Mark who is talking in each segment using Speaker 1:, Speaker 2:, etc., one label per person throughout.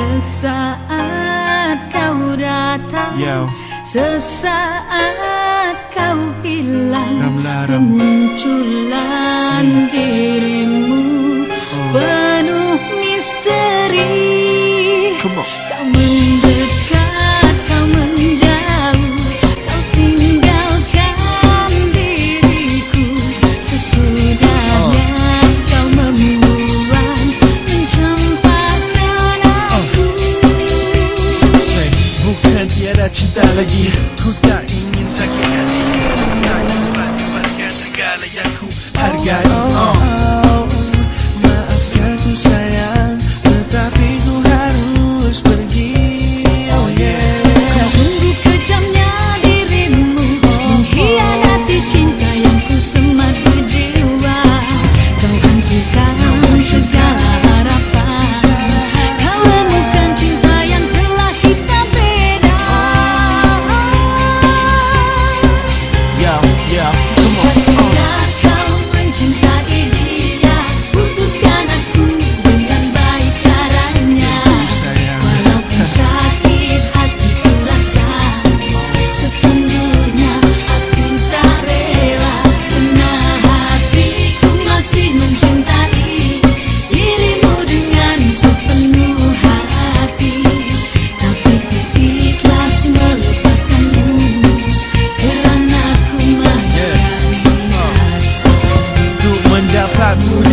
Speaker 1: Sesaat kau datang Yo. Sesaat kau hilang Ramla, ram. Kemunculan
Speaker 2: cinta lagi. Ku tak ingin sakit hati. Tak dapat lepaskan segala yang ku hargai. Oh,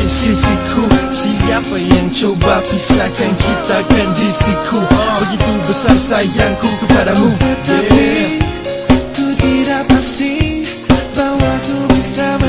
Speaker 2: sisiku. Siapa yang coba pisahkan kita kan di siku Begitu besar sayangku kepadamu. Tetapi ku tidak pasti Bahawa ku bisa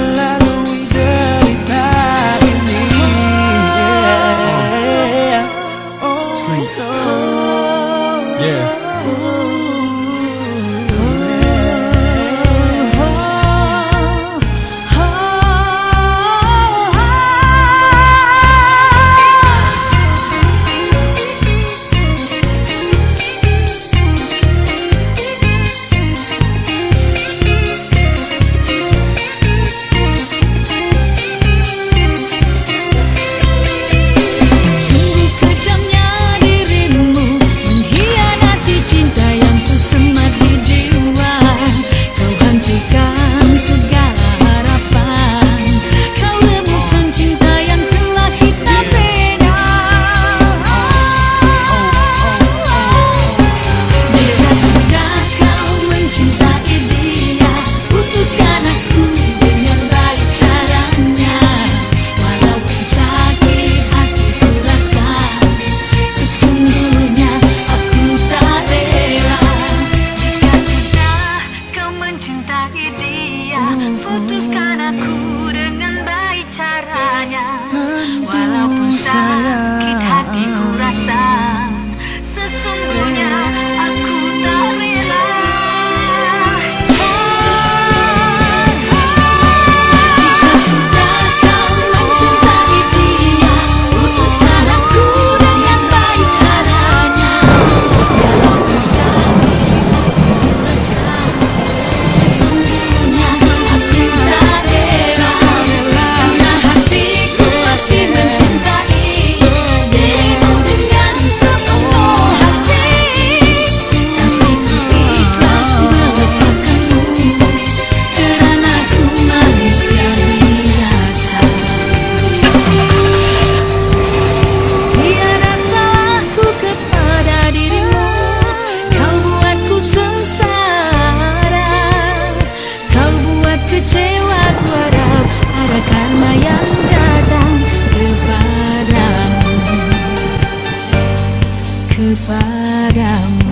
Speaker 2: padamu.